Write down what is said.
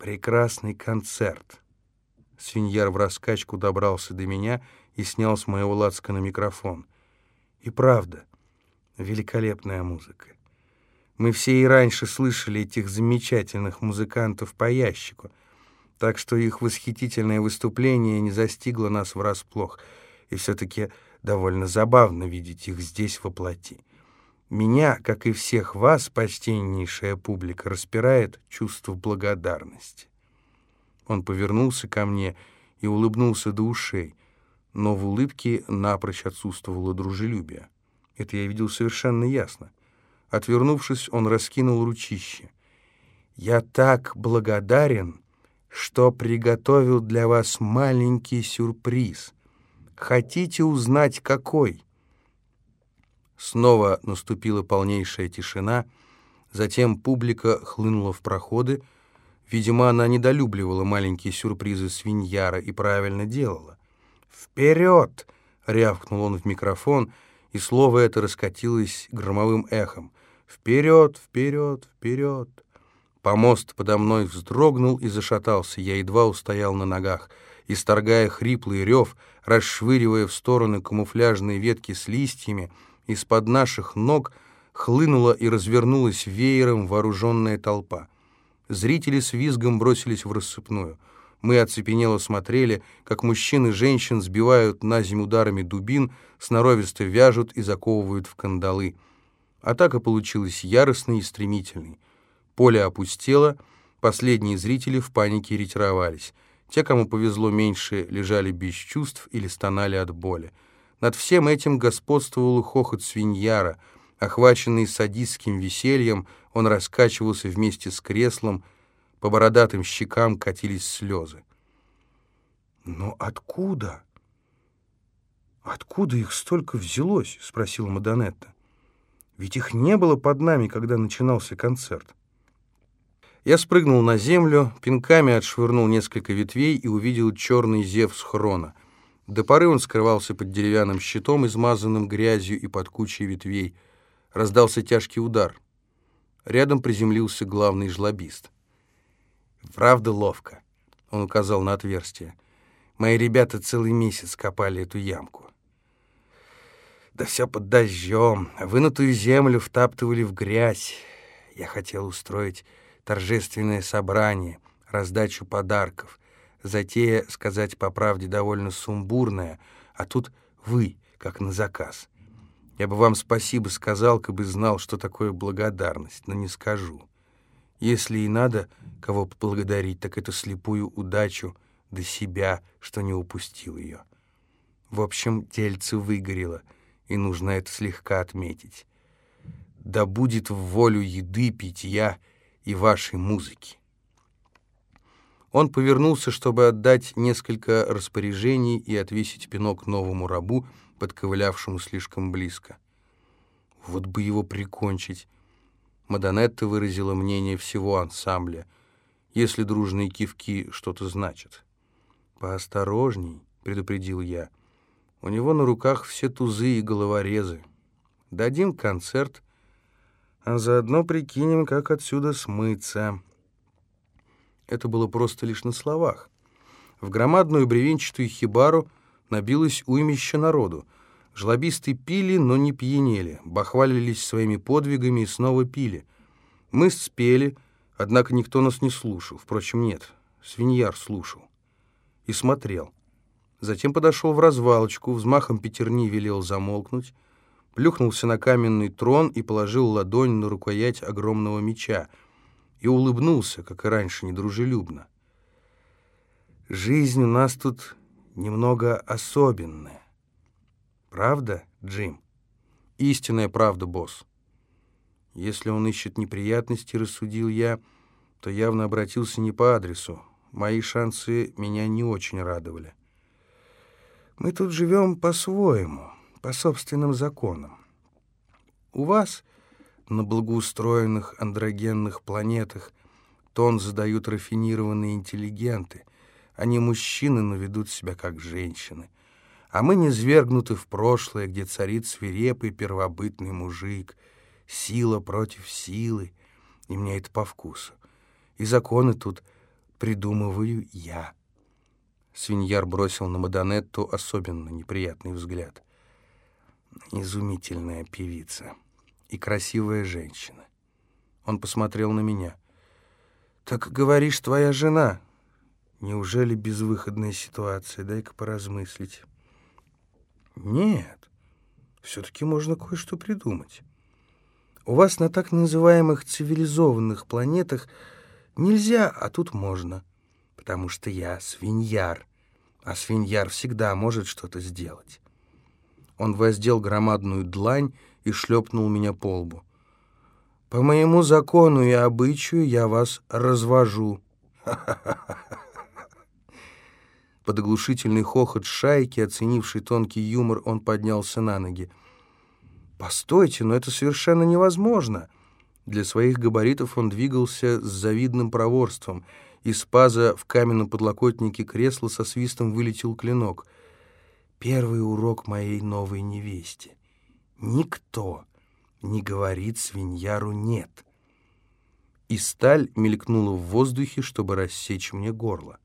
Прекрасный концерт. Свиньяр в раскачку добрался до меня и снял с моего лацка на микрофон. И правда, великолепная музыка. Мы все и раньше слышали этих замечательных музыкантов по ящику, так что их восхитительное выступление не застигло нас врасплох, и все-таки довольно забавно видеть их здесь воплоти. Меня, как и всех вас, почтеннейшая публика, распирает чувство благодарности. Он повернулся ко мне и улыбнулся до ушей, но в улыбке напрочь отсутствовало дружелюбие. Это я видел совершенно ясно. Отвернувшись, он раскинул ручище. «Я так благодарен, что приготовил для вас маленький сюрприз. Хотите узнать, какой?» Снова наступила полнейшая тишина, затем публика хлынула в проходы, Видимо, она недолюбливала маленькие сюрпризы свиньяра и правильно делала. «Вперед!» — рявкнул он в микрофон, и слово это раскатилось громовым эхом. «Вперед, вперед, вперед!» Помост подо мной вздрогнул и зашатался. Я едва устоял на ногах. Исторгая хриплый рев, расшвыривая в стороны камуфляжные ветки с листьями, из-под наших ног хлынула и развернулась веером вооруженная толпа. Зрители с визгом бросились в рассыпную. Мы оцепенело смотрели, как мужчин и женщин сбивают на землю ударами дубин, сноровисто вяжут и заковывают в кандалы. Атака получилась яростной и стремительной. Поле опустело, последние зрители в панике ретировались. Те, кому повезло меньше, лежали без чувств или стонали от боли. Над всем этим господствовал хохот свиньяра — Охваченный садистским весельем, он раскачивался вместе с креслом, по бородатым щекам катились слезы. «Но откуда? Откуда их столько взялось?» — спросила Мадонетта. «Ведь их не было под нами, когда начинался концерт». Я спрыгнул на землю, пинками отшвырнул несколько ветвей и увидел черный зев с хрона. До поры он скрывался под деревянным щитом, измазанным грязью и под кучей ветвей — Раздался тяжкий удар. Рядом приземлился главный жлобист. «Правда ловко», — он указал на отверстие. «Мои ребята целый месяц копали эту ямку. Да все под дождем, вынутую землю втаптывали в грязь. Я хотел устроить торжественное собрание, раздачу подарков. Затея, сказать по правде, довольно сумбурная, а тут вы, как на заказ. Я бы вам спасибо сказал, как бы знал, что такое благодарность, но не скажу. Если и надо кого поблагодарить, так это слепую удачу до себя, что не упустил ее. В общем, тельце выгорело, и нужно это слегка отметить. Да будет в волю еды, питья и вашей музыки. Он повернулся, чтобы отдать несколько распоряжений и отвесить пинок новому рабу, подковылявшему слишком близко. Вот бы его прикончить. Мадонетта выразила мнение всего ансамбля, если дружные кивки что-то значат. «Поосторожней», — предупредил я. «У него на руках все тузы и головорезы. Дадим концерт, а заодно прикинем, как отсюда смыться». Это было просто лишь на словах. В громадную бревенчатую хибару — набилось уймище народу. Жлобисты пили, но не пьянели, бахвалились своими подвигами и снова пили. Мы спели, однако никто нас не слушал. Впрочем, нет, свиньяр слушал. И смотрел. Затем подошел в развалочку, взмахом пятерни велел замолкнуть, плюхнулся на каменный трон и положил ладонь на рукоять огромного меча и улыбнулся, как и раньше, недружелюбно. «Жизнь у нас тут немного особенное. Правда, Джим? Истинная правда, босс. Если он ищет неприятности, рассудил я, то явно обратился не по адресу. Мои шансы меня не очень радовали. Мы тут живем по-своему, по собственным законам. У вас на благоустроенных андрогенных планетах тон задают рафинированные интеллигенты, они мужчины, но ведут себя как женщины. А мы не свергнуты в прошлое, где царит свирепый первобытный мужик. Сила против силы. И мне это по вкусу. И законы тут придумываю я. Свиньяр бросил на Мадонетту особенно неприятный взгляд. Изумительная певица и красивая женщина. Он посмотрел на меня. «Так говоришь, твоя жена?» «Неужели безвыходная ситуация? Дай-ка поразмыслить». «Нет, все-таки можно кое-что придумать. У вас на так называемых цивилизованных планетах нельзя, а тут можно, потому что я свиньяр, а свиньяр всегда может что-то сделать». Он воздел громадную длань и шлепнул меня по лбу. По моему закону и обычаю я вас развожу. Под оглушительный хохот шайки, оценивший тонкий юмор, он поднялся на ноги. «Постойте, но это совершенно невозможно!» Для своих габаритов он двигался с завидным проворством. Из паза в каменном подлокотнике кресла со свистом вылетел клинок. «Первый урок моей новой невесте. Никто не говорит свиньяру «нет». И сталь мелькнула в воздухе, чтобы рассечь мне горло.